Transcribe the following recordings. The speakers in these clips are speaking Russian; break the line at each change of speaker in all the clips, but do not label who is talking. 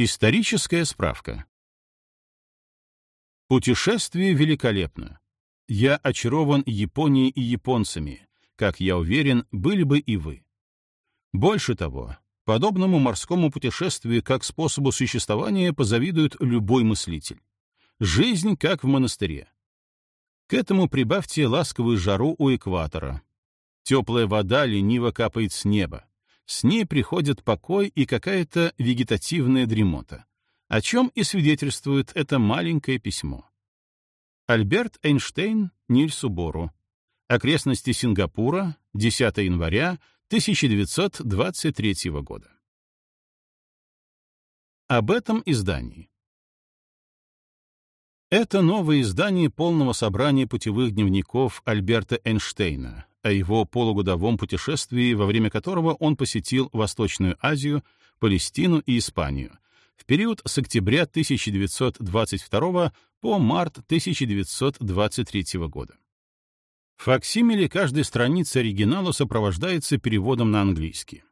Историческая справка. Путешествие великолепно. Я очарован Японией и японцами, как я уверен, были бы и вы. Больше того, подобному морскому путешествию как способу существования позавидует любой мыслитель. Жизнь как в монастыре. К этому прибавьте ласковую жару у экватора. Теплая вода лениво капает с неба. С ней приходят покой и какая-то вегетативная дремота, о чем и свидетельствует это маленькое письмо. Альберт Эйнштейн Нильсу Бору. Окрестности Сингапура, 10 января 1923 года. Об этом издании. Это новое издание полного собрания путевых дневников Альберта Эйнштейна, о его полугодовом путешествии, во время которого он посетил Восточную Азию, Палестину и Испанию в период с октября 1922 по март 1923 года. Факсимиле каждой страницы оригинала сопровождается переводом на английский.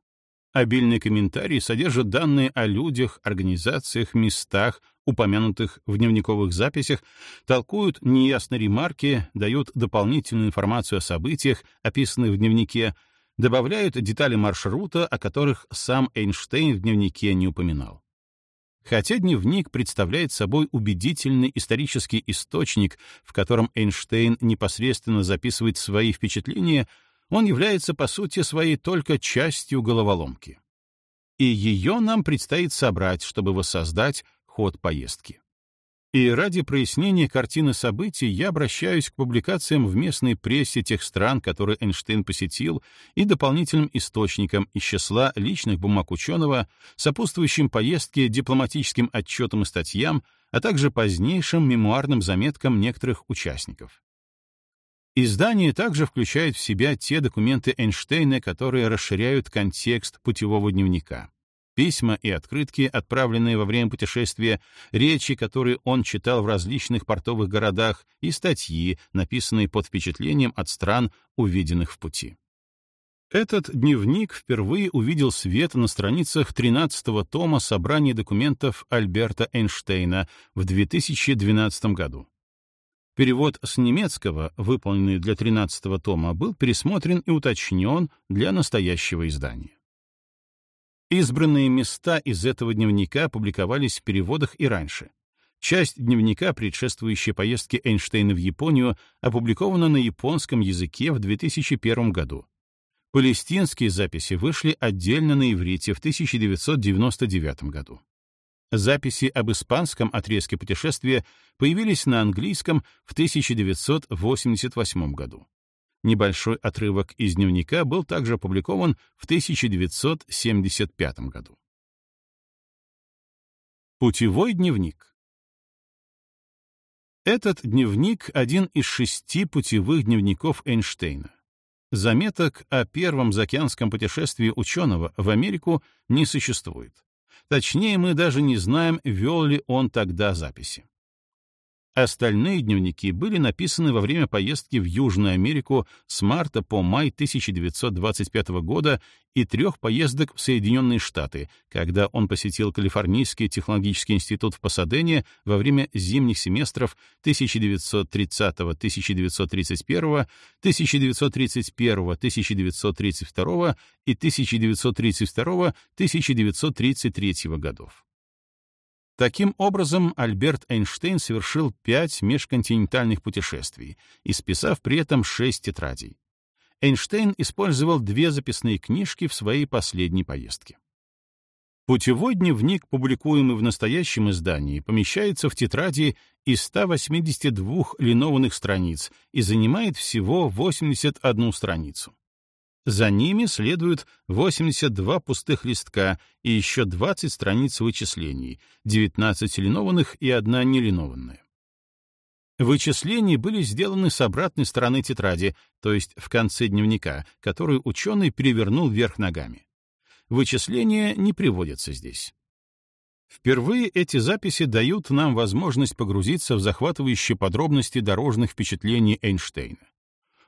Обильный комментарий содержит данные о людях, организациях, местах, упомянутых в дневниковых записях, толкуют неясные ремарки, дают дополнительную информацию о событиях, описанных в дневнике, добавляют детали маршрута, о которых сам Эйнштейн в дневнике не упоминал. Хотя дневник представляет собой убедительный исторический источник, в котором Эйнштейн непосредственно записывает свои впечатления, он является по сути своей только частью головоломки. И ее нам предстоит собрать, чтобы воссоздать ход поездки. И ради прояснения картины событий я обращаюсь к публикациям в местной прессе тех стран, которые Эйнштейн посетил, и дополнительным источникам из числа личных бумаг ученого, сопутствующим поездке дипломатическим отчетам и статьям, а также позднейшим мемуарным заметкам некоторых участников. Издание также включает в себя те документы Эйнштейна, которые расширяют контекст путевого дневника письма и открытки, отправленные во время путешествия, речи, которые он читал в различных портовых городах, и статьи, написанные под впечатлением от стран, увиденных в пути. Этот дневник впервые увидел свет на страницах 13-го тома собрания документов Альберта Эйнштейна в 2012 году. Перевод с немецкого, выполненный для 13-го тома, был пересмотрен и уточнен для настоящего издания. Избранные места из этого дневника публиковались в переводах и раньше. Часть дневника, предшествующая поездке Эйнштейна в Японию, опубликована на японском языке в 2001 году. Палестинские записи вышли отдельно на иврите в 1999 году. Записи об испанском отрезке путешествия появились на английском в 1988 году. Небольшой отрывок из дневника был также опубликован в 1975 году. Путевой дневник Этот дневник — один из шести путевых дневников Эйнштейна. Заметок о первом заокеанском путешествии ученого в Америку не существует. Точнее, мы даже не знаем, вел ли он тогда записи. Остальные дневники были написаны во время поездки в Южную Америку с марта по май 1925 года и трех поездок в Соединенные Штаты, когда он посетил Калифорнийский технологический институт в Пасадене во время зимних семестров 1930-1931, 1931-1932 и 1932-1933 годов. Таким образом, Альберт Эйнштейн совершил пять межконтинентальных путешествий, исписав при этом шесть тетрадей. Эйнштейн использовал две записные книжки в своей последней поездке. Путевой дневник, публикуемый в настоящем издании, помещается в тетради из 182 линованных страниц и занимает всего 81 страницу. За ними следуют 82 пустых листка и еще 20 страниц вычислений, 19 линованных и одна нелинованная. Вычисления были сделаны с обратной стороны тетради, то есть в конце дневника, который ученый перевернул вверх ногами. Вычисления не приводятся здесь. Впервые эти записи дают нам возможность погрузиться в захватывающие подробности дорожных впечатлений Эйнштейна.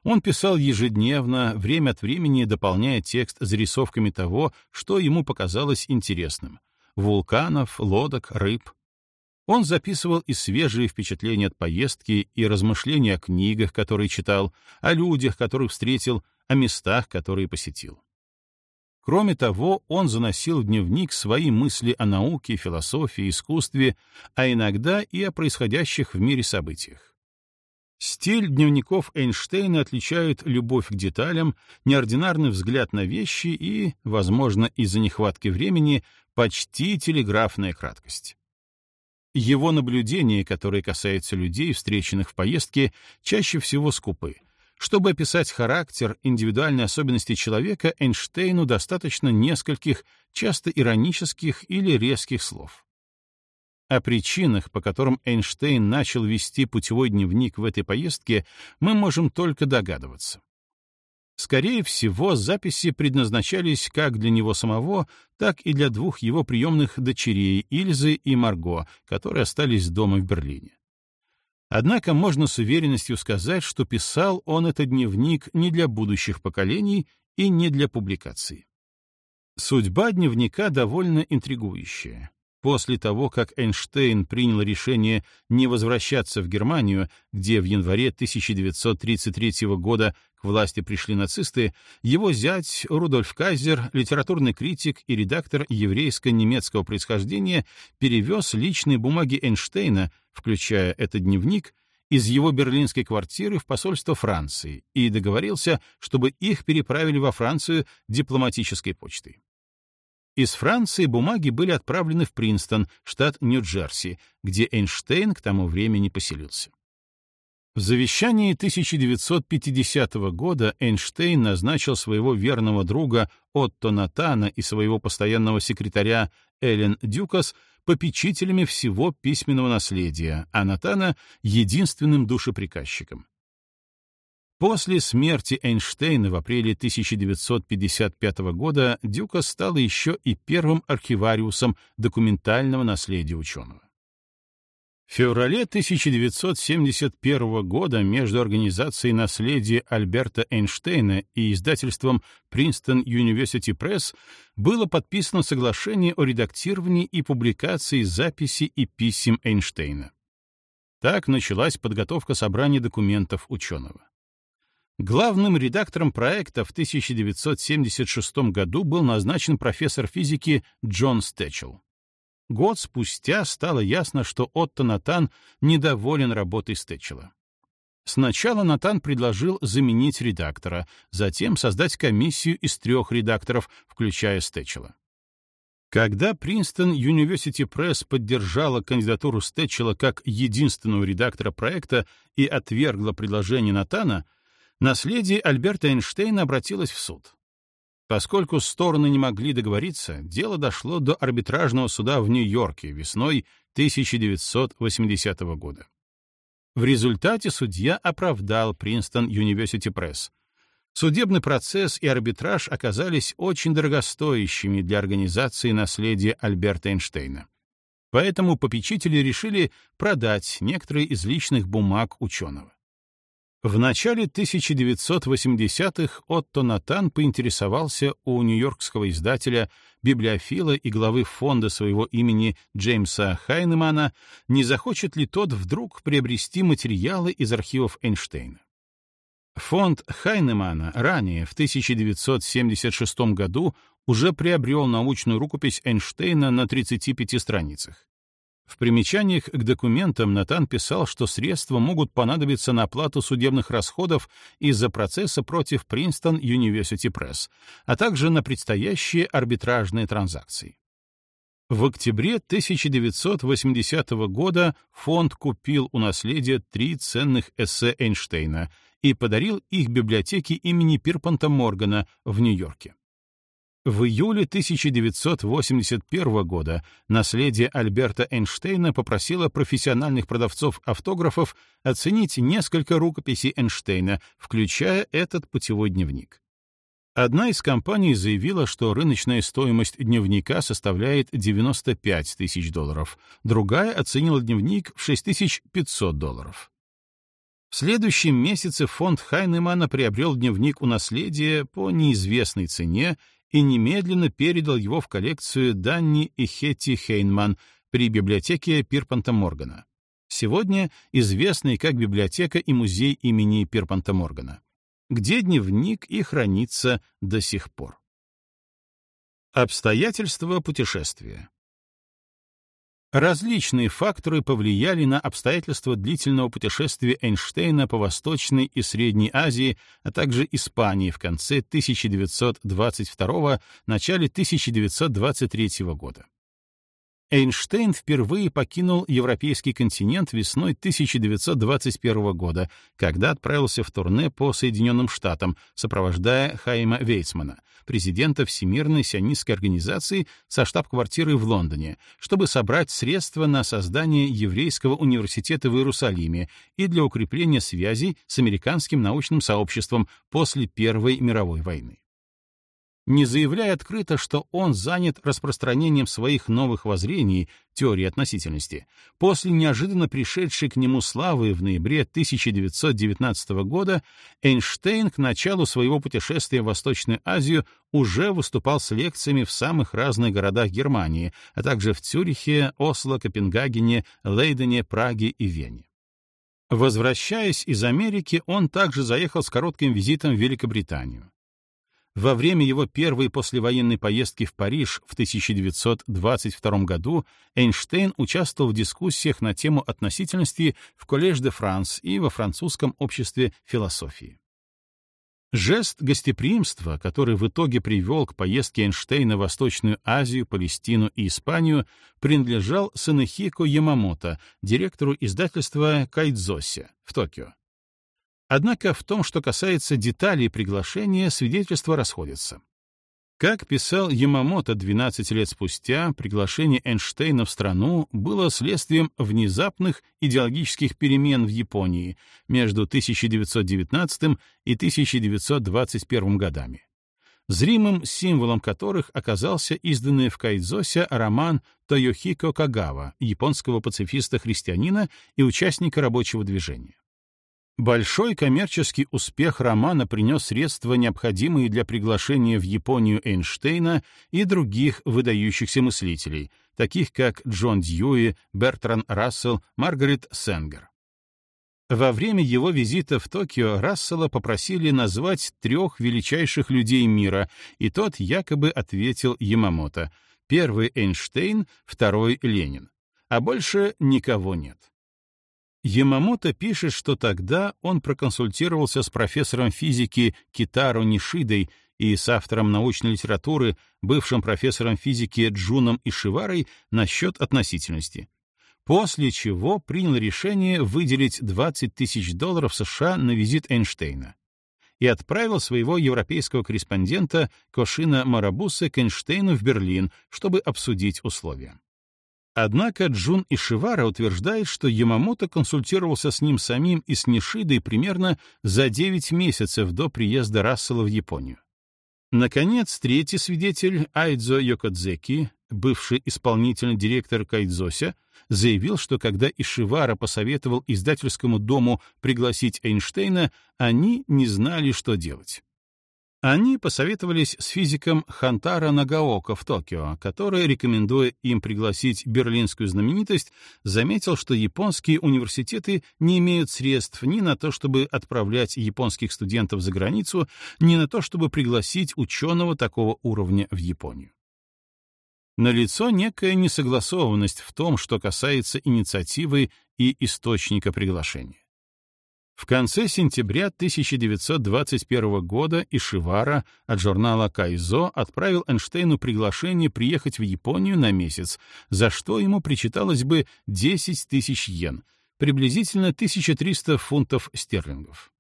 Он писал ежедневно, время от времени дополняя текст зарисовками того, что ему показалось интересным. вулканов, лодок, рыб. Он записывал и свежие впечатления от поездки, и размышления о книгах, которые читал, о людях, которых встретил, о местах, которые посетил. Кроме того, он заносил в дневник свои мысли о науке, философии, искусстве, а иногда и о происходящих в мире событиях. Стиль дневников Эйнштейна отличают любовь к деталям, неординарный взгляд на вещи и, возможно, из-за нехватки времени, почти телеграфная краткость. Его наблюдения, которые касаются людей, встреченных в поездке, чаще всего скупы. Чтобы описать характер, индивидуальные особенности человека, Эйнштейну достаточно нескольких, часто иронических или резких слов. О причинах, по которым Эйнштейн начал вести путевой дневник в этой поездке, мы можем только догадываться. Скорее всего, записи предназначались как для него самого, так и для двух его приемных дочерей Ильзы и Марго, которые остались дома в Берлине. Однако можно с уверенностью сказать, что писал он этот дневник не для будущих поколений и не для публикации. Судьба дневника довольно интригующая. После того, как Эйнштейн принял решение не возвращаться в Германию, где в январе 1933 года к власти пришли нацисты, его зять Рудольф Кайзер, литературный критик и редактор еврейско-немецкого происхождения, перевез личные бумаги Эйнштейна, включая этот дневник, из его берлинской квартиры в посольство Франции и договорился, чтобы их переправили во Францию дипломатической почтой. Из Франции бумаги были отправлены в Принстон, штат Нью-Джерси, где Эйнштейн к тому времени поселился. В завещании 1950 года Эйнштейн назначил своего верного друга Отто Натана и своего постоянного секретаря Эллен Дюкас попечителями всего письменного наследия, а Натана — единственным душеприказчиком. После смерти Эйнштейна в апреле 1955 года Дюка стал еще и первым архивариусом документального наследия ученого. В феврале 1971 года между Организацией наследия Альберта Эйнштейна и издательством Princeton University Press было подписано соглашение о редактировании и публикации записей и писем Эйнштейна. Так началась подготовка собрания документов ученого. Главным редактором проекта в 1976 году был назначен профессор физики Джон Стэчел. Год спустя стало ясно, что Отто Натан недоволен работой Стэчела. Сначала Натан предложил заменить редактора, затем создать комиссию из трех редакторов, включая Стэчела. Когда Принстон University Press поддержала кандидатуру Стэчела как единственного редактора проекта и отвергла предложение Натана, наследие Альберта Эйнштейна обратилось в суд. Поскольку стороны не могли договориться, дело дошло до арбитражного суда в Нью-Йорке весной 1980 года. В результате судья оправдал Принстон University Press. Судебный процесс и арбитраж оказались очень дорогостоящими для организации наследия Альберта Эйнштейна. Поэтому попечители решили продать некоторые из личных бумаг ученого. В начале 1980-х Отто Натан поинтересовался у нью-йоркского издателя, библиофила и главы фонда своего имени Джеймса Хайнемана, не захочет ли тот вдруг приобрести материалы из архивов Эйнштейна. Фонд Хайнемана ранее, в 1976 году, уже приобрел научную рукопись Эйнштейна на 35 страницах. В примечаниях к документам Натан писал, что средства могут понадобиться на оплату судебных расходов из-за процесса против Принстон University Press, а также на предстоящие арбитражные транзакции. В октябре 1980 года фонд купил у наследия три ценных эссе Эйнштейна и подарил их библиотеке имени Пирпанта Моргана в Нью-Йорке. В июле 1981 года наследие Альберта Эйнштейна попросило профессиональных продавцов автографов оценить несколько рукописей Эйнштейна, включая этот путевой дневник. Одна из компаний заявила, что рыночная стоимость дневника составляет 95 тысяч долларов, другая оценила дневник в 6500 долларов. В следующем месяце фонд Хайнемана приобрел дневник у наследия по неизвестной цене и немедленно передал его в коллекцию Данни и Хетти Хейнман при библиотеке Пирпанта Моргана. Сегодня известный как библиотека и музей имени Пирпанта Моргана, где дневник и хранится до сих пор. Обстоятельства путешествия Различные факторы повлияли на обстоятельства длительного путешествия Эйнштейна по Восточной и Средней Азии, а также Испании в конце 1922 начале 1923 года. Эйнштейн впервые покинул европейский континент весной 1921 года, когда отправился в турне по Соединенным Штатам, сопровождая Хайма Вейцмана, президента Всемирной сионистской организации со штаб-квартирой в Лондоне, чтобы собрать средства на создание еврейского университета в Иерусалиме и для укрепления связей с американским научным сообществом после Первой мировой войны не заявляя открыто, что он занят распространением своих новых воззрений, теории относительности, после неожиданно пришедшей к нему славы в ноябре 1919 года, Эйнштейн к началу своего путешествия в Восточную Азию уже выступал с лекциями в самых разных городах Германии, а также в Цюрихе, Осло, Копенгагене, Лейдене, Праге и Вене. Возвращаясь из Америки, он также заехал с коротким визитом в Великобританию. Во время его первой послевоенной поездки в Париж в 1922 году Эйнштейн участвовал в дискуссиях на тему относительности в Коллеж де Франс и во французском обществе философии. Жест гостеприимства, который в итоге привел к поездке Эйнштейна в Восточную Азию, Палестину и Испанию, принадлежал Санехико Ямамото, директору издательства Кайдзоси в Токио. Однако в том, что касается деталей приглашения, свидетельства расходятся. Как писал Ямамото 12 лет спустя, приглашение Эйнштейна в страну было следствием внезапных идеологических перемен в Японии между 1919 и 1921 годами, зримым символом которых оказался изданный в Кайдзосе роман Тойохико Кагава, японского пацифиста-христианина и участника рабочего движения. Большой коммерческий успех романа принес средства, необходимые для приглашения в Японию Эйнштейна и других выдающихся мыслителей, таких как Джон Дьюи, Бертран Рассел, Маргарет Сенгер. Во время его визита в Токио Рассела попросили назвать трех величайших людей мира, и тот якобы ответил Ямамото. Первый — Эйнштейн, второй — Ленин. А больше никого нет. Ямамото пишет, что тогда он проконсультировался с профессором физики Китаро Нишидой и с автором научной литературы, бывшим профессором физики Джуном Ишиварой, насчет относительности. После чего принял решение выделить 20 тысяч долларов США на визит Эйнштейна и отправил своего европейского корреспондента Кошина Марабуса к Эйнштейну в Берлин, чтобы обсудить условия. Однако Джун Ишивара утверждает, что Ямамото консультировался с ним самим и с Нишидой примерно за 9 месяцев до приезда Рассела в Японию. Наконец, третий свидетель, Айдзо Йокодзеки, бывший исполнительный директор Кайдзося, заявил, что когда Ишивара посоветовал издательскому дому пригласить Эйнштейна, они не знали, что делать. Они посоветовались с физиком Хантара Нагаока в Токио, который, рекомендуя им пригласить берлинскую знаменитость, заметил, что японские университеты не имеют средств ни на то, чтобы отправлять японских студентов за границу, ни на то, чтобы пригласить ученого такого уровня в Японию. Налицо некая несогласованность в том, что касается инициативы и источника приглашения. В конце сентября 1921 года Ишивара от журнала Кайзо отправил Эйнштейну приглашение приехать в Японию на месяц, за что ему причиталось бы 10 тысяч йен, приблизительно 1300 фунтов стерлингов.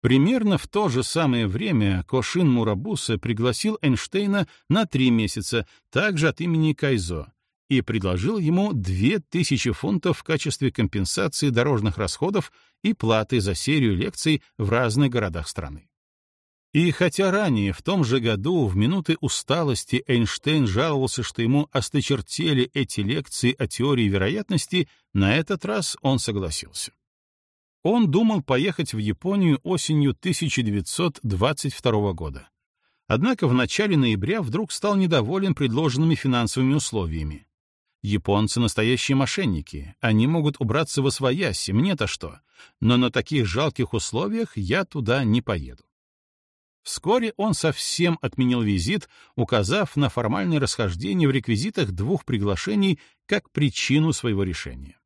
Примерно в то же самое время Кошин Мурабуса пригласил Эйнштейна на три месяца, также от имени Кайзо, и предложил ему 2000 фунтов в качестве компенсации дорожных расходов и платы за серию лекций в разных городах страны. И хотя ранее, в том же году, в минуты усталости Эйнштейн жаловался, что ему осточертели эти лекции о теории вероятности, на этот раз он согласился. Он думал поехать в Японию осенью 1922 года. Однако в начале ноября вдруг стал недоволен предложенными финансовыми условиями. Японцы — настоящие мошенники. Они могут убраться во свояси, мне-то что. Но на таких жалких условиях я туда не поеду. Вскоре он совсем отменил визит, указав на формальное расхождение в реквизитах двух приглашений как причину своего решения.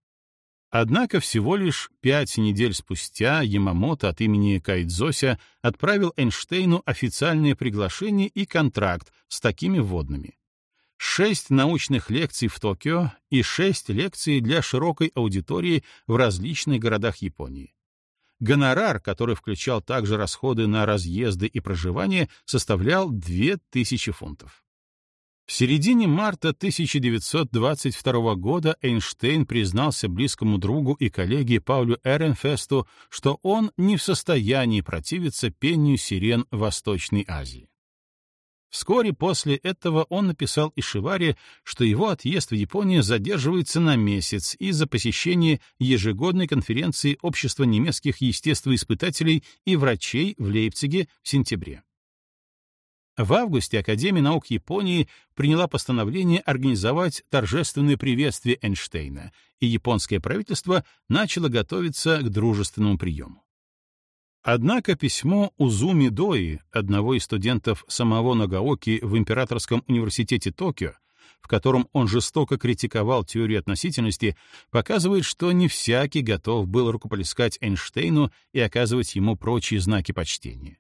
Однако всего лишь пять недель спустя Ямамото от имени Кайдзося отправил Эйнштейну официальное приглашение и контракт с такими вводными шесть научных лекций в Токио и шесть лекций для широкой аудитории в различных городах Японии. Гонорар, который включал также расходы на разъезды и проживание, составлял 2000 фунтов. В середине марта 1922 года Эйнштейн признался близкому другу и коллеге Паулю Эренфесту, что он не в состоянии противиться пению сирен Восточной Азии. Вскоре после этого он написал Ишиваре, что его отъезд в Японию задерживается на месяц из-за посещения ежегодной конференции Общества немецких естествоиспытателей и врачей в Лейпциге в сентябре. В августе Академия наук Японии приняла постановление организовать торжественное приветствие Эйнштейна, и японское правительство начало готовиться к дружественному приему. Однако письмо Узуми Дои, одного из студентов самого Нагаоки в Императорском университете Токио, в котором он жестоко критиковал теорию относительности, показывает, что не всякий готов был рукоплескать Эйнштейну и оказывать ему прочие знаки почтения.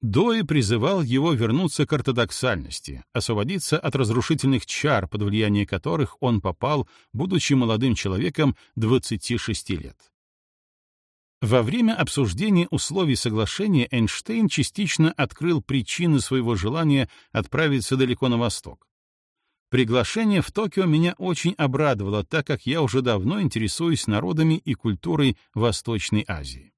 Дои призывал его вернуться к ортодоксальности, освободиться от разрушительных чар, под влияние которых он попал, будучи молодым человеком 26 лет. Во время обсуждения условий соглашения Эйнштейн частично открыл причины своего желания отправиться далеко на восток. Приглашение в Токио меня очень обрадовало, так как я уже давно интересуюсь народами и культурой Восточной Азии.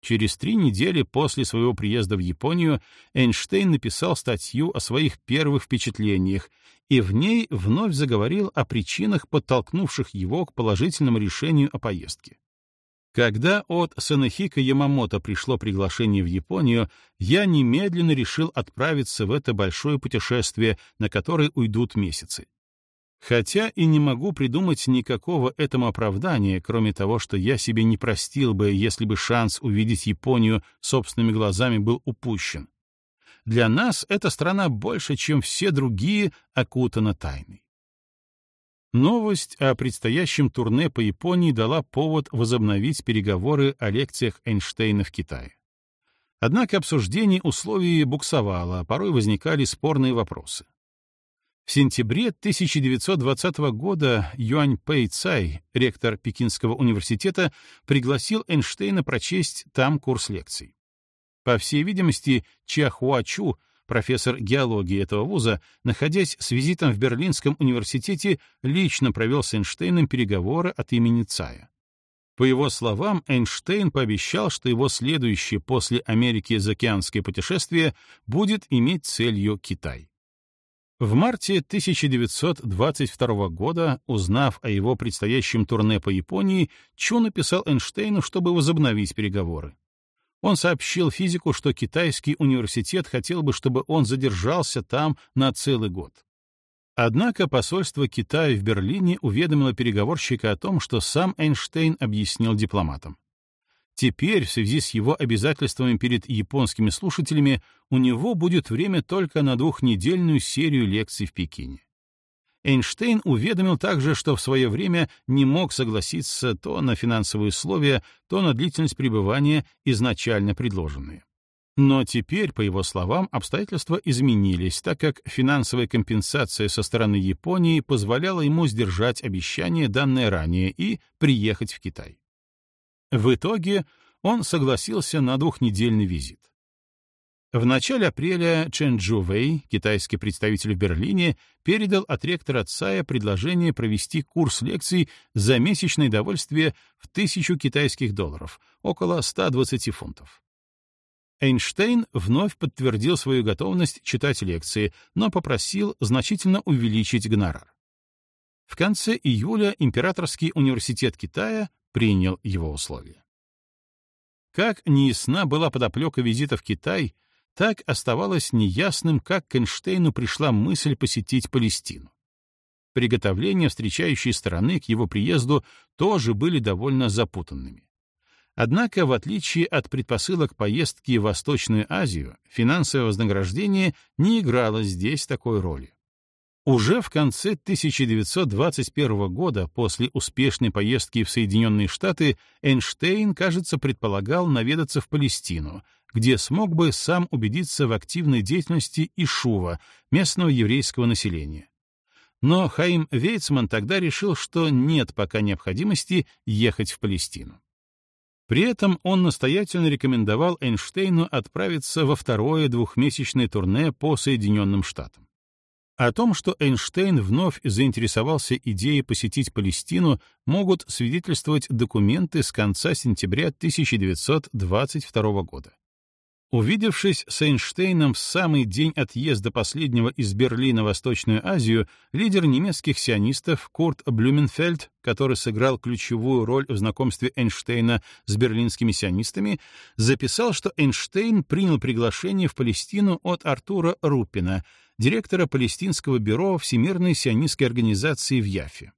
Через три недели после своего приезда в Японию Эйнштейн написал статью о своих первых впечатлениях, и в ней вновь заговорил о причинах, подтолкнувших его к положительному решению о поездке. Когда от Санахика Ямамото пришло приглашение в Японию, я немедленно решил отправиться в это большое путешествие, на которое уйдут месяцы. Хотя и не могу придумать никакого этому оправдания, кроме того, что я себе не простил бы, если бы шанс увидеть Японию собственными глазами был упущен. Для нас эта страна больше, чем все другие, окутана тайной. Новость о предстоящем турне по Японии дала повод возобновить переговоры о лекциях Эйнштейна в Китае. Однако обсуждение условий буксовало, порой возникали спорные вопросы. В сентябре 1920 года Юань Пэй Цай, ректор Пекинского университета, пригласил Эйнштейна прочесть там курс лекций. По всей видимости, Чахуачу профессор геологии этого вуза, находясь с визитом в Берлинском университете, лично провел с Эйнштейном переговоры от имени Цая. По его словам, Эйнштейн пообещал, что его следующее после Америки заокеанское путешествие будет иметь целью Китай. В марте 1922 года, узнав о его предстоящем турне по Японии, Чу написал Эйнштейну, чтобы возобновить переговоры. Он сообщил физику, что китайский университет хотел бы, чтобы он задержался там на целый год. Однако посольство Китая в Берлине уведомило переговорщика о том, что сам Эйнштейн объяснил дипломатам. Теперь, в связи с его обязательствами перед японскими слушателями, у него будет время только на двухнедельную серию лекций в Пекине. Эйнштейн уведомил также, что в свое время не мог согласиться то на финансовые условия, то на длительность пребывания, изначально предложенные. Но теперь, по его словам, обстоятельства изменились, так как финансовая компенсация со стороны Японии позволяла ему сдержать обещание, данное ранее, и приехать в Китай. В итоге он согласился на двухнедельный визит. В начале апреля Чен Джу Вэй, китайский представитель в Берлине, передал от ректора Цая предложение провести курс лекций за месячное довольствие в тысячу китайских долларов, около 120 фунтов. Эйнштейн вновь подтвердил свою готовность читать лекции, но попросил значительно увеличить гонорар. В конце июля Императорский университет Китая принял его условия. Как неясна была подоплека визита в Китай, так оставалось неясным, как к Эйнштейну пришла мысль посетить Палестину. Приготовления встречающей стороны к его приезду тоже были довольно запутанными. Однако, в отличие от предпосылок поездки в Восточную Азию, финансовое вознаграждение не играло здесь такой роли. Уже в конце 1921 года, после успешной поездки в Соединенные Штаты, Эйнштейн, кажется, предполагал наведаться в Палестину, где смог бы сам убедиться в активной деятельности Ишува, местного еврейского населения. Но Хаим Вейцман тогда решил, что нет пока необходимости ехать в Палестину. При этом он настоятельно рекомендовал Эйнштейну отправиться во второе двухмесячное турне по Соединенным Штатам. О том, что Эйнштейн вновь заинтересовался идеей посетить Палестину, могут свидетельствовать документы с конца сентября 1922 года. Увидевшись с Эйнштейном в самый день отъезда последнего из Берлина в Восточную Азию, лидер немецких сионистов Курт Блюменфельд, который сыграл ключевую роль в знакомстве Эйнштейна с берлинскими сионистами, записал, что Эйнштейн принял приглашение в Палестину от Артура Руппина, директора Палестинского бюро Всемирной сионистской организации в Яфе.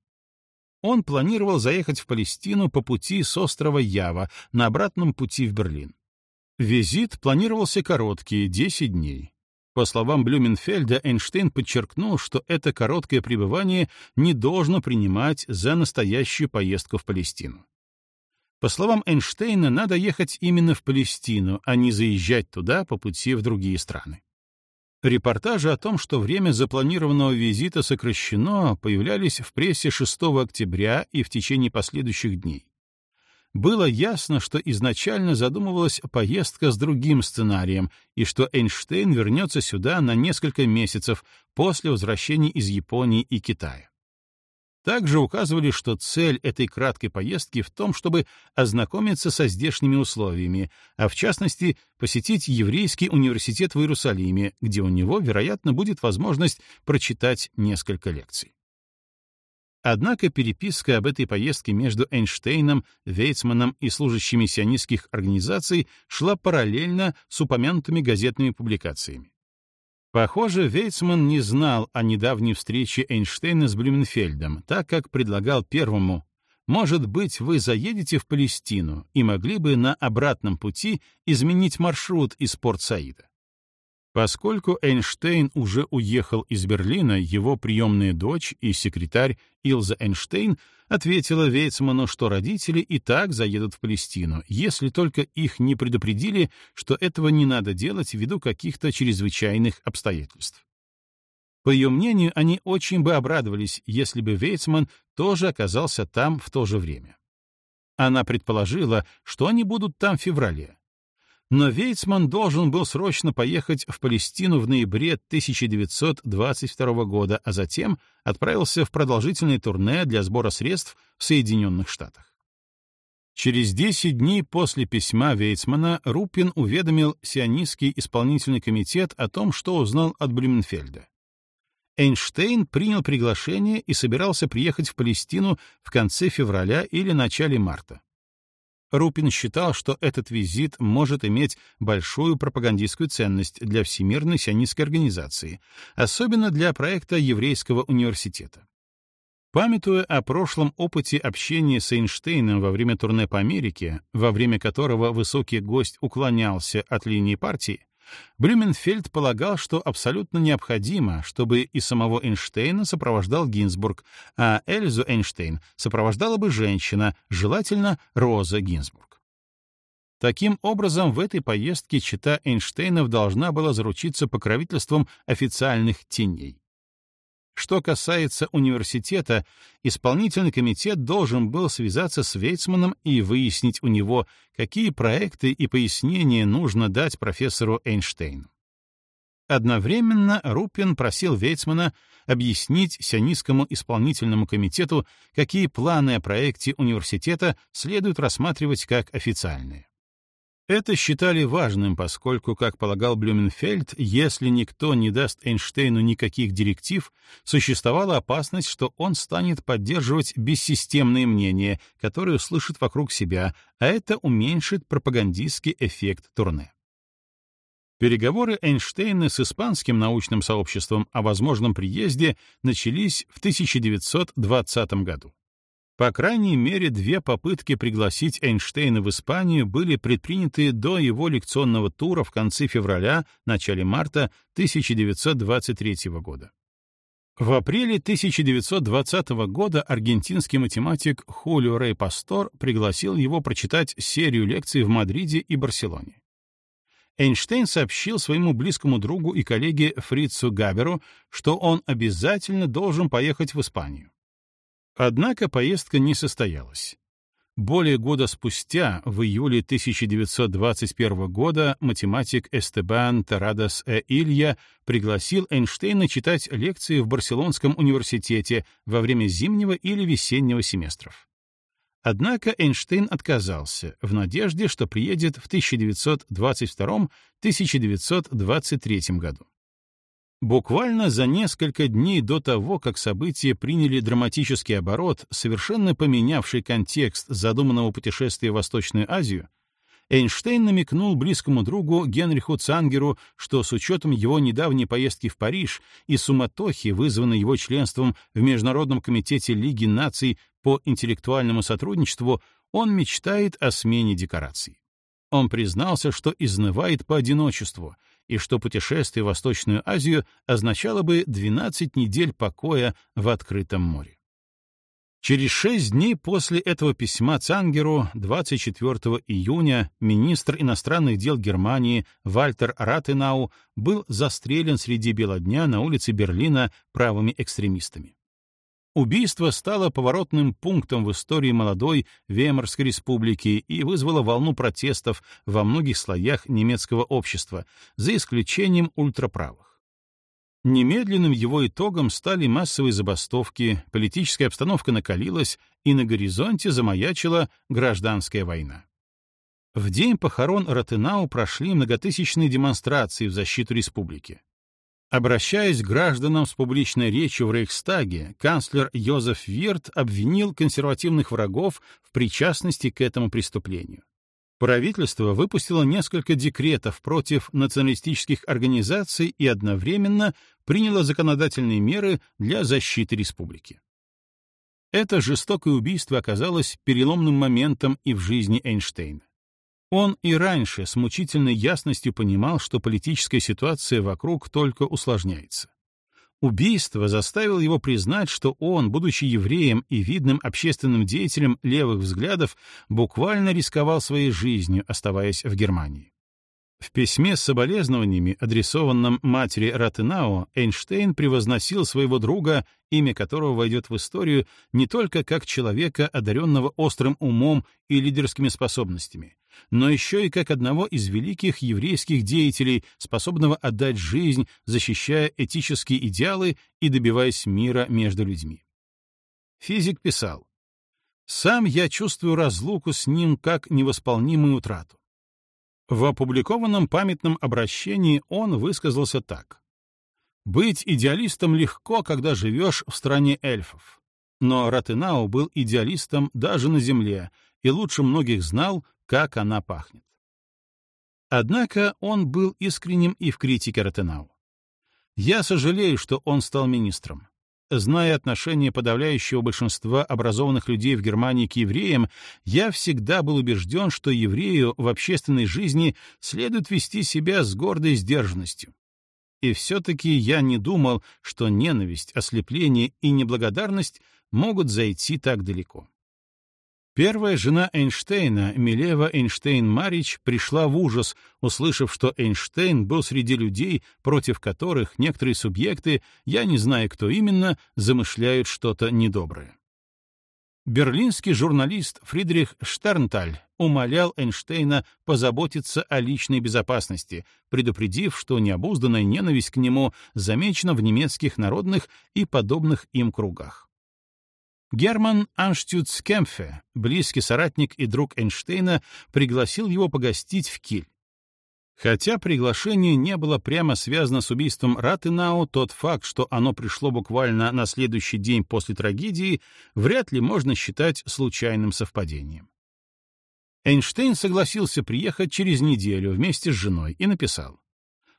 Он планировал заехать в Палестину по пути с острова Ява на обратном пути в Берлин. Визит планировался короткий, 10 дней. По словам Блюменфельда, Эйнштейн подчеркнул, что это короткое пребывание не должно принимать за настоящую поездку в Палестину. По словам Эйнштейна, надо ехать именно в Палестину, а не заезжать туда по пути в другие страны. Репортажи о том, что время запланированного визита сокращено, появлялись в прессе 6 октября и в течение последующих дней было ясно, что изначально задумывалась поездка с другим сценарием и что Эйнштейн вернется сюда на несколько месяцев после возвращения из Японии и Китая. Также указывали, что цель этой краткой поездки в том, чтобы ознакомиться со здешними условиями, а в частности посетить еврейский университет в Иерусалиме, где у него, вероятно, будет возможность прочитать несколько лекций. Однако переписка об этой поездке между Эйнштейном, Вейцманом и служащими сионистских организаций шла параллельно с упомянутыми газетными публикациями. Похоже, Вейцман не знал о недавней встрече Эйнштейна с Блюменфельдом, так как предлагал первому «Может быть, вы заедете в Палестину и могли бы на обратном пути изменить маршрут из Порт-Саида». Поскольку Эйнштейн уже уехал из Берлина, его приемная дочь и секретарь Илза Эйнштейн ответила Вейцману, что родители и так заедут в Палестину, если только их не предупредили, что этого не надо делать ввиду каких-то чрезвычайных обстоятельств. По ее мнению, они очень бы обрадовались, если бы Вейцман тоже оказался там в то же время. Она предположила, что они будут там в феврале, но Вейцман должен был срочно поехать в Палестину в ноябре 1922 года, а затем отправился в продолжительное турне для сбора средств в Соединенных Штатах. Через 10 дней после письма Вейцмана Рупин уведомил Сионистский исполнительный комитет о том, что узнал от Блюменфельда. Эйнштейн принял приглашение и собирался приехать в Палестину в конце февраля или начале марта. Рупин считал, что этот визит может иметь большую пропагандистскую ценность для Всемирной сионистской организации, особенно для проекта Еврейского университета. Памятуя о прошлом опыте общения с Эйнштейном во время турне по Америке, во время которого высокий гость уклонялся от линии партии, Блюменфельд полагал, что абсолютно необходимо, чтобы и самого Эйнштейна сопровождал Гинзбург, а Эльзу Эйнштейн сопровождала бы женщина, желательно Роза Гинзбург. Таким образом, в этой поездке чита Эйнштейнов должна была заручиться покровительством официальных теней. Что касается университета, исполнительный комитет должен был связаться с Вейцманом и выяснить у него, какие проекты и пояснения нужно дать профессору Эйнштейну. Одновременно Рупин просил Вейцмана объяснить сионистскому исполнительному комитету, какие планы о проекте университета следует рассматривать как официальные. Это считали важным, поскольку, как полагал Блюменфельд, если никто не даст Эйнштейну никаких директив, существовала опасность, что он станет поддерживать бессистемные мнения, которые услышит вокруг себя, а это уменьшит пропагандистский эффект турне. Переговоры Эйнштейна с испанским научным сообществом о возможном приезде начались в 1920 году. По крайней мере, две попытки пригласить Эйнштейна в Испанию были предприняты до его лекционного тура в конце февраля, начале марта 1923 года. В апреле 1920 года аргентинский математик Хулио Рей Пастор пригласил его прочитать серию лекций в Мадриде и Барселоне. Эйнштейн сообщил своему близкому другу и коллеге Фрицу Габеру, что он обязательно должен поехать в Испанию. Однако поездка не состоялась. Более года спустя, в июле 1921 года, математик Эстебан Тарадас э Илья пригласил Эйнштейна читать лекции в Барселонском университете во время зимнего или весеннего семестров. Однако Эйнштейн отказался, в надежде, что приедет в 1922-1923 году. Буквально за несколько дней до того, как события приняли драматический оборот, совершенно поменявший контекст задуманного путешествия в Восточную Азию, Эйнштейн намекнул близкому другу Генриху Цангеру, что с учетом его недавней поездки в Париж и суматохи, вызванной его членством в Международном комитете Лиги наций по интеллектуальному сотрудничеству, он мечтает о смене декораций. Он признался, что изнывает по одиночеству, и что путешествие в Восточную Азию означало бы 12 недель покоя в открытом море. Через шесть дней после этого письма Цангеру, 24 июня, министр иностранных дел Германии Вальтер Ратенау был застрелен среди бела дня на улице Берлина правыми экстремистами. Убийство стало поворотным пунктом в истории молодой Веймарской республики и вызвало волну протестов во многих слоях немецкого общества, за исключением ультраправых. Немедленным его итогом стали массовые забастовки, политическая обстановка накалилась, и на горизонте замаячила гражданская война. В день похорон Ротенау прошли многотысячные демонстрации в защиту республики. Обращаясь к гражданам с публичной речью в Рейхстаге, канцлер Йозеф Вирт обвинил консервативных врагов в причастности к этому преступлению. Правительство выпустило несколько декретов против националистических организаций и одновременно приняло законодательные меры для защиты республики. Это жестокое убийство оказалось переломным моментом и в жизни Эйнштейна. Он и раньше с мучительной ясностью понимал, что политическая ситуация вокруг только усложняется. Убийство заставило его признать, что он, будучи евреем и видным общественным деятелем левых взглядов, буквально рисковал своей жизнью, оставаясь в Германии. В письме с соболезнованиями, адресованном матери Ратенау, Эйнштейн превозносил своего друга, имя которого войдет в историю, не только как человека, одаренного острым умом и лидерскими способностями, но еще и как одного из великих еврейских деятелей, способного отдать жизнь, защищая этические идеалы и добиваясь мира между людьми. Физик писал, «Сам я чувствую разлуку с ним как невосполнимую утрату. В опубликованном памятном обращении он высказался так. «Быть идеалистом легко, когда живешь в стране эльфов. Но Ратенау был идеалистом даже на земле и лучше многих знал, как она пахнет. Однако он был искренним и в критике Ратенау. Я сожалею, что он стал министром. Зная отношение подавляющего большинства образованных людей в Германии к евреям, я всегда был убежден, что еврею в общественной жизни следует вести себя с гордой сдержанностью. И все-таки я не думал, что ненависть, ослепление и неблагодарность могут зайти так далеко. Первая жена Эйнштейна, Милева Эйнштейн-Марич, пришла в ужас, услышав, что Эйнштейн был среди людей, против которых некоторые субъекты, я не знаю, кто именно, замышляют что-то недоброе. Берлинский журналист Фридрих Штернталь умолял Эйнштейна позаботиться о личной безопасности, предупредив, что необузданная ненависть к нему замечена в немецких народных и подобных им кругах. Герман Анштюцкемфе, близкий соратник и друг Эйнштейна, пригласил его погостить в Киль. Хотя приглашение не было прямо связано с убийством Ратенау, тот факт, что оно пришло буквально на следующий день после трагедии, вряд ли можно считать случайным совпадением. Эйнштейн согласился приехать через неделю вместе с женой и написал.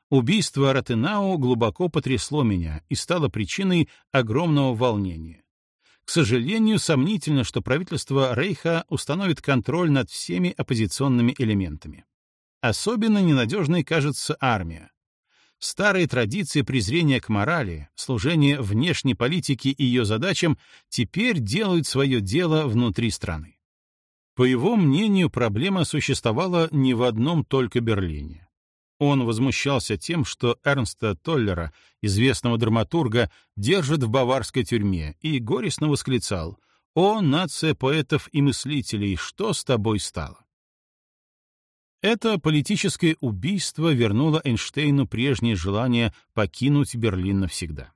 Убийство Ратенау глубоко потрясло меня и стало причиной огромного волнения. К сожалению, сомнительно, что правительство Рейха установит контроль над всеми оппозиционными элементами. Особенно ненадежной кажется армия. Старые традиции презрения к морали, служения внешней политике и ее задачам теперь делают свое дело внутри страны. По его мнению, проблема существовала не в одном только Берлине. Он возмущался тем, что Эрнста Толлера, известного драматурга, держат в баварской тюрьме, и горестно восклицал «О, нация поэтов и мыслителей, что с тобой стало?» Это политическое убийство вернуло Эйнштейну прежнее желание покинуть Берлин навсегда.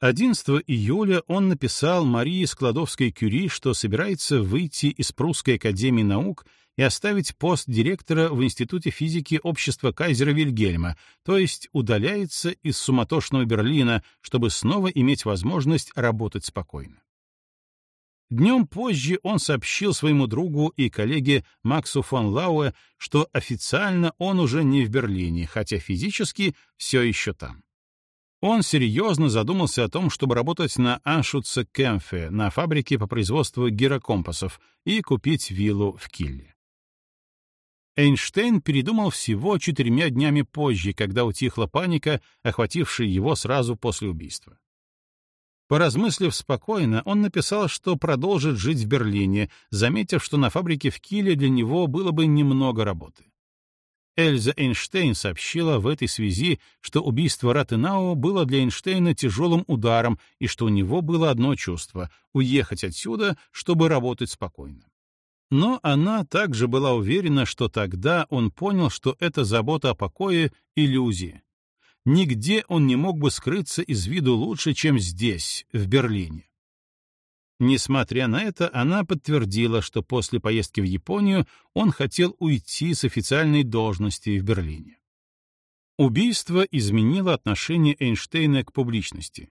11 июля он написал Марии Складовской-Кюри, что собирается выйти из Прусской академии наук и оставить пост директора в Институте физики общества Кайзера Вильгельма, то есть удаляется из суматошного Берлина, чтобы снова иметь возможность работать спокойно. Днем позже он сообщил своему другу и коллеге Максу фон Лауэ, что официально он уже не в Берлине, хотя физически все еще там. Он серьезно задумался о том, чтобы работать на Аншутце Кемфе, на фабрике по производству гирокомпасов, и купить виллу в Килле. Эйнштейн передумал всего четырьмя днями позже, когда утихла паника, охватившая его сразу после убийства. Поразмыслив спокойно, он написал, что продолжит жить в Берлине, заметив, что на фабрике в Киле для него было бы немного работы. Эльза Эйнштейн сообщила в этой связи, что убийство Ратенау было для Эйнштейна тяжелым ударом и что у него было одно чувство — уехать отсюда, чтобы работать спокойно. Но она также была уверена, что тогда он понял, что эта забота о покое — иллюзия. Нигде он не мог бы скрыться из виду лучше, чем здесь, в Берлине. Несмотря на это, она подтвердила, что после поездки в Японию он хотел уйти с официальной должности в Берлине. Убийство изменило отношение Эйнштейна к публичности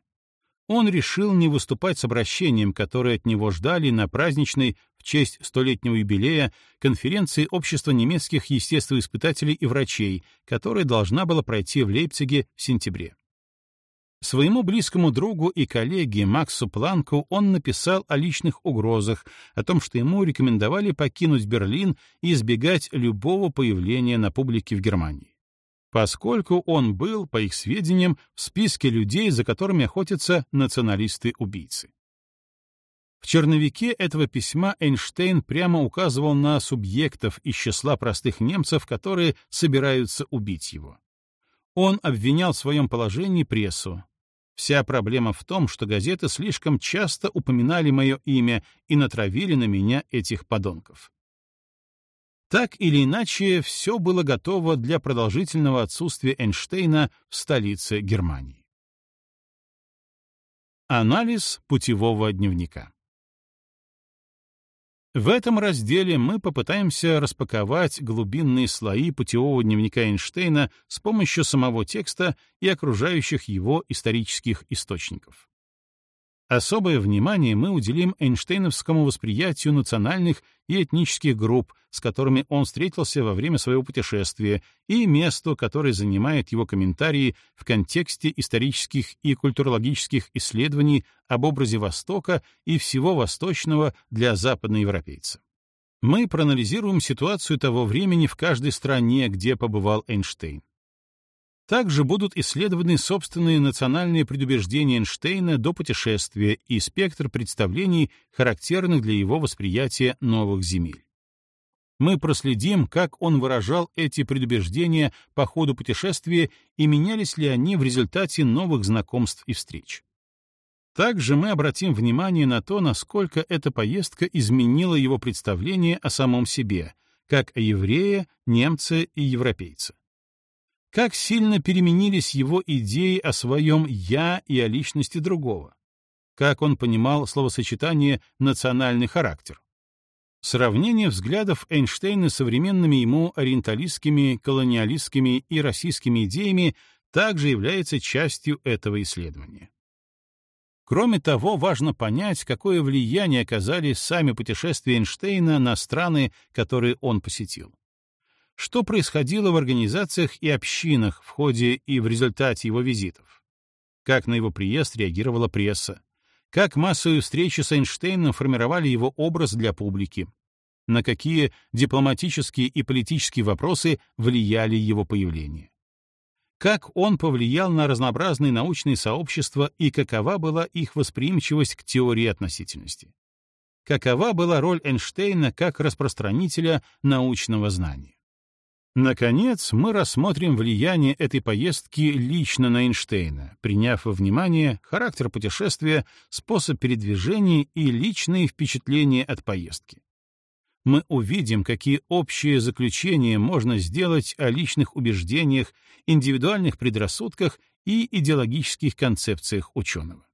он решил не выступать с обращением, которое от него ждали на праздничной в честь столетнего юбилея конференции Общества немецких естествоиспытателей и врачей, которая должна была пройти в Лейпциге в сентябре. Своему близкому другу и коллеге Максу Планку он написал о личных угрозах, о том, что ему рекомендовали покинуть Берлин и избегать любого появления на публике в Германии поскольку он был, по их сведениям, в списке людей, за которыми охотятся националисты-убийцы. В черновике этого письма Эйнштейн прямо указывал на субъектов из числа простых немцев, которые собираются убить его. Он обвинял в своем положении прессу. Вся проблема в том, что газеты слишком часто упоминали мое имя и натравили на меня этих подонков. Так или иначе, все было готово для продолжительного отсутствия Эйнштейна в столице Германии. Анализ путевого дневника В этом разделе мы попытаемся распаковать глубинные слои путевого дневника Эйнштейна с помощью самого текста и окружающих его исторических источников. Особое внимание мы уделим Эйнштейновскому восприятию национальных и этнических групп, с которыми он встретился во время своего путешествия, и месту, которое занимает его комментарии в контексте исторических и культурологических исследований об образе Востока и всего восточного для западноевропейца. Мы проанализируем ситуацию того времени в каждой стране, где побывал Эйнштейн. Также будут исследованы собственные национальные предубеждения Эйнштейна до путешествия и спектр представлений, характерных для его восприятия новых земель. Мы проследим, как он выражал эти предубеждения по ходу путешествия и менялись ли они в результате новых знакомств и встреч. Также мы обратим внимание на то, насколько эта поездка изменила его представление о самом себе, как о еврее, немце и европейце как сильно переменились его идеи о своем «я» и о личности другого, как он понимал словосочетание «национальный характер». Сравнение взглядов Эйнштейна с современными ему ориенталистскими, колониалистскими и российскими идеями также является частью этого исследования. Кроме того, важно понять, какое влияние оказали сами путешествия Эйнштейна на страны, которые он посетил. Что происходило в организациях и общинах в ходе и в результате его визитов, как на его приезд реагировала пресса, как массовые встречи с Эйнштейном формировали его образ для публики, на какие дипломатические и политические вопросы влияли его появление. Как он повлиял на разнообразные научные сообщества и какова была их восприимчивость к теории относительности. Какова была роль Эйнштейна как распространителя научного знания. Наконец, мы рассмотрим влияние этой поездки лично на Эйнштейна, приняв во внимание характер путешествия, способ передвижения и личные впечатления от поездки. Мы увидим, какие общие заключения можно сделать о личных убеждениях, индивидуальных предрассудках и идеологических концепциях ученого.